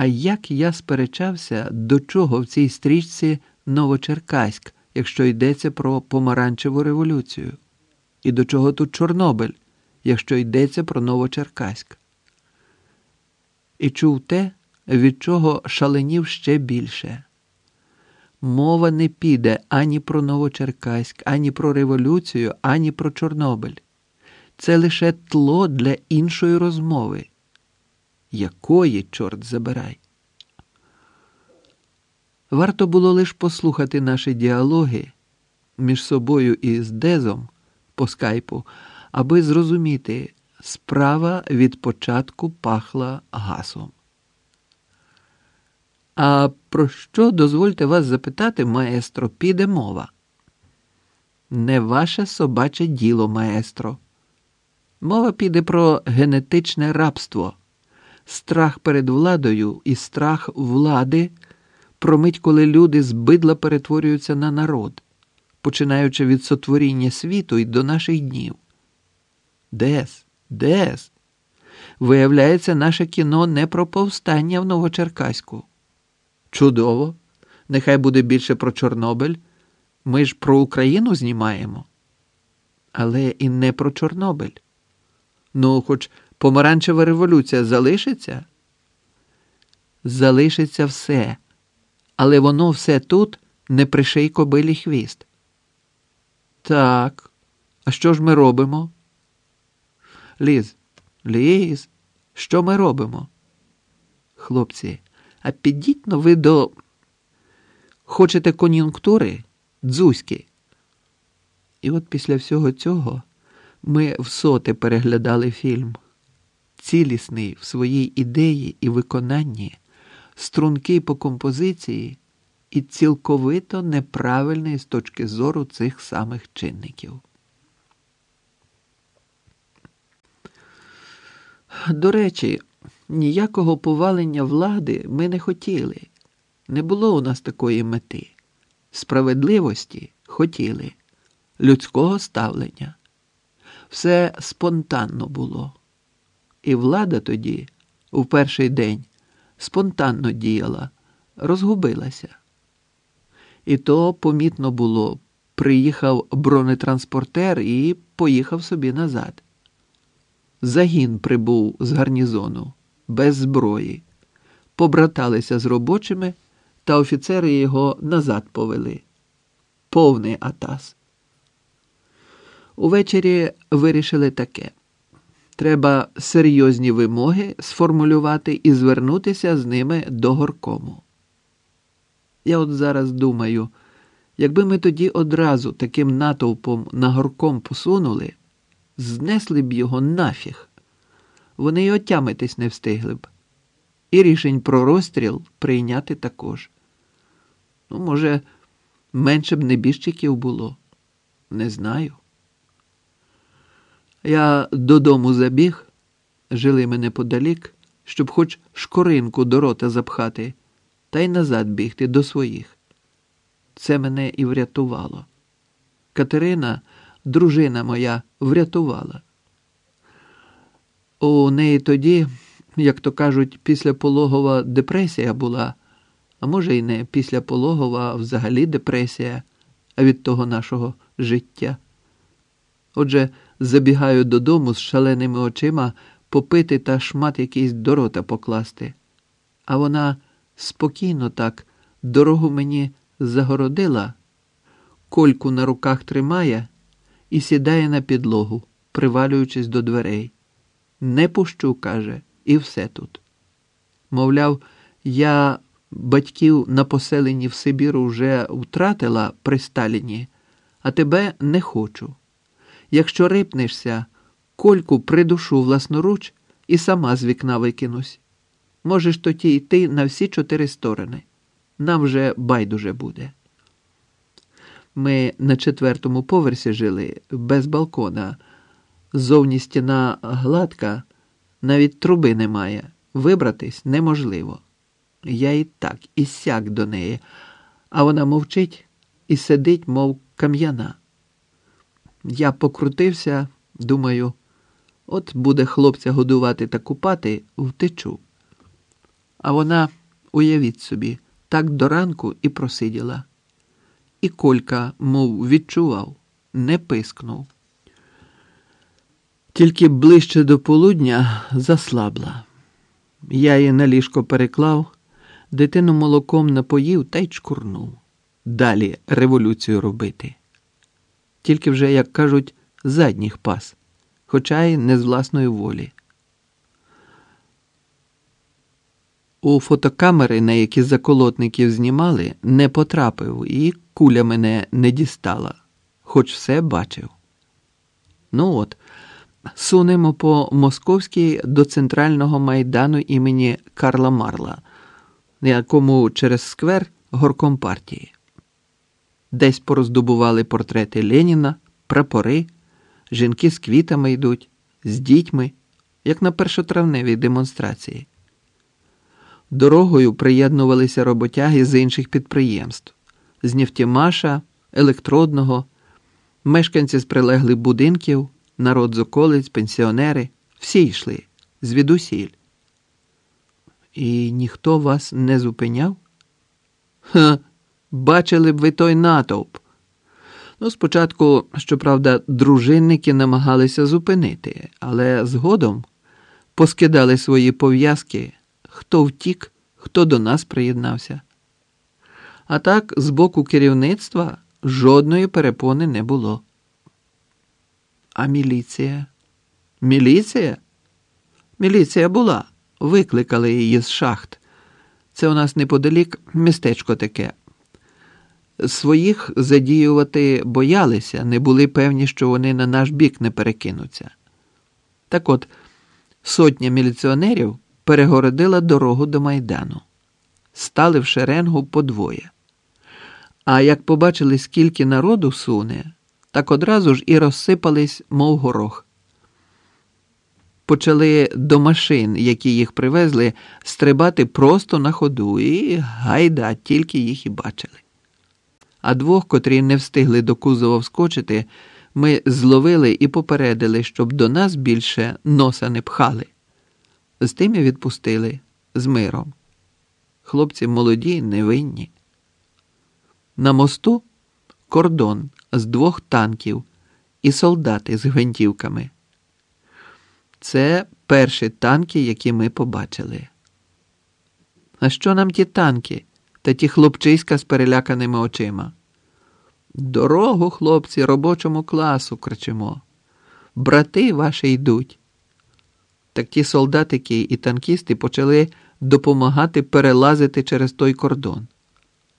А як я сперечався, до чого в цій стрічці Новочеркаськ, якщо йдеться про помаранчеву революцію? І до чого тут Чорнобиль, якщо йдеться про Новочеркаськ? І чув те, від чого шаленів ще більше. Мова не піде ані про Новочеркаськ, ані про революцію, ані про Чорнобиль. Це лише тло для іншої розмови. Якої, чорт забирай? Варто було лише послухати наші діалоги між собою і з Дезом по скайпу, аби зрозуміти, справа від початку пахла гасом. А про що дозвольте вас запитати, маестро, піде мова? Не ваше собаче діло, маестро. Мова піде про генетичне рабство, страх перед владою і страх влади, про мить, коли люди з бидла перетворюються на народ, починаючи від сотворіння світу і до наших днів. Дес, дес. Виявляється, наше кіно не про повстання в Новочеркаську. Чудово! Нехай буде більше про Чорнобиль. Ми ж про Україну знімаємо. Але і не про Чорнобиль. Ну, хоч помаранчева революція залишиться? Залишиться все, але воно все тут не приший кобилі хвіст. Так, а що ж ми робимо? Ліз, Ліз, що ми робимо? Хлопці, а підіть но ви до. Хочете кон'юнктури? Дзузьки. І от після всього цього ми в соти переглядали фільм. Цілісний в своїй ідеї і виконанні, стрункий по композиції і цілковито неправильний з точки зору цих самих чинників. До речі, ніякого повалення влади ми не хотіли. Не було у нас такої мети. Справедливості хотіли, людського ставлення. Все спонтанно було. І влада тоді, у перший день, спонтанно діяла, розгубилася. І то помітно було, приїхав бронетранспортер і поїхав собі назад. Загін прибув з гарнізону, без зброї, побраталися з робочими, та офіцери його назад повели. Повний атас. Увечері вирішили таке: треба серйозні вимоги сформулювати і звернутися з ними до горкому. Я от зараз думаю, якби ми тоді одразу таким натовпом на горком посунули, знесли б його нафіг, вони й отямитись не встигли б. І рішень про розстріл прийняти також. Ну, може, менше б небіжчиків було, не знаю. Я додому забіг, жили ми неподалік, щоб хоч шкоринку до рота запхати, та й назад бігти до своїх. Це мене і врятувало. Катерина, дружина моя, врятувала. У неї тоді, як то кажуть, післяпологова депресія була, а може, й не післяпологова, а взагалі депресія від того нашого життя. Отже, забігаю додому з шаленими очима попити та шмат якийсь до рота покласти. А вона спокійно так дорогу мені загородила, кольку на руках тримає і сідає на підлогу, привалюючись до дверей. Не пущу, каже, і все тут. Мовляв, я батьків на поселенні в Сибіру вже втратила при Сталіні, а тебе не хочу. Якщо рипнешся, кольку придушу власноруч і сама з вікна викинусь. Можеш тоді йти на всі чотири сторони. Нам вже байдуже буде. Ми на четвертому поверсі жили без балкона. Зовні стіна гладка, навіть труби немає. Вибратись неможливо. Я і так, і сяк до неї, а вона мовчить і сидить, мов кам'яна. Я покрутився, думаю, от буде хлопця годувати та купати, втечу. А вона, уявіть собі, так до ранку і просиділа. І Колька, мов відчував, не пискнув. Тільки ближче до полудня заслабла. Я її на ліжко переклав, дитину молоком напоїв та й чкурнув. Далі революцію робити. Тільки вже, як кажуть, задніх пас, хоча й не з власної волі. У фотокамери, на які заколотників знімали, не потрапив і куля мене не дістала, хоч все бачив. Ну от, сунемо по Московській до центрального майдану імені Карла Марла, на якому через сквер горком партії. Десь пороздобували портрети Леніна, прапори, жінки з квітами йдуть, з дітьми, як на першотравневій демонстрації. Дорогою приєднувалися роботяги з інших підприємств з Нефтімаша, електродного, мешканці з прилеглих будинків, народ з околиць, пенсіонери, всі йшли звідусіль. І ніхто вас не зупиняв? Ха, бачили б ви той натовп. Ну, спочатку, щоправда, дружинники намагалися зупинити, але згодом поскидали свої пов'язки, хто втік, хто до нас приєднався. А так, з боку керівництва жодної перепони не було. А міліція? Міліція? Міліція була. Викликали її з шахт. Це у нас неподалік містечко таке. Своїх задіювати боялися, не були певні, що вони на наш бік не перекинуться. Так от, сотня міліціонерів перегородила дорогу до майдану, стали в шеренгу по двоє. А як побачили, скільки народу суне, так одразу ж і розсипались, мов горох. Почали до машин, які їх привезли, стрибати просто на ходу, і гайда, тільки їх і бачили. А двох, котрі не встигли до кузова вскочити, ми зловили і попередили, щоб до нас більше носа не пхали. З тим і відпустили з миром. Хлопці молоді, невинні. На мосту кордон з двох танків і солдати з гвинтівками. Це перші танки, які ми побачили. А що нам ті танки та ті хлопчиська з переляканими очима? Дорогу, хлопці, робочому класу кричимо. Брати ваші йдуть. Так ті солдатики і танкісти почали допомагати перелазити через той кордон.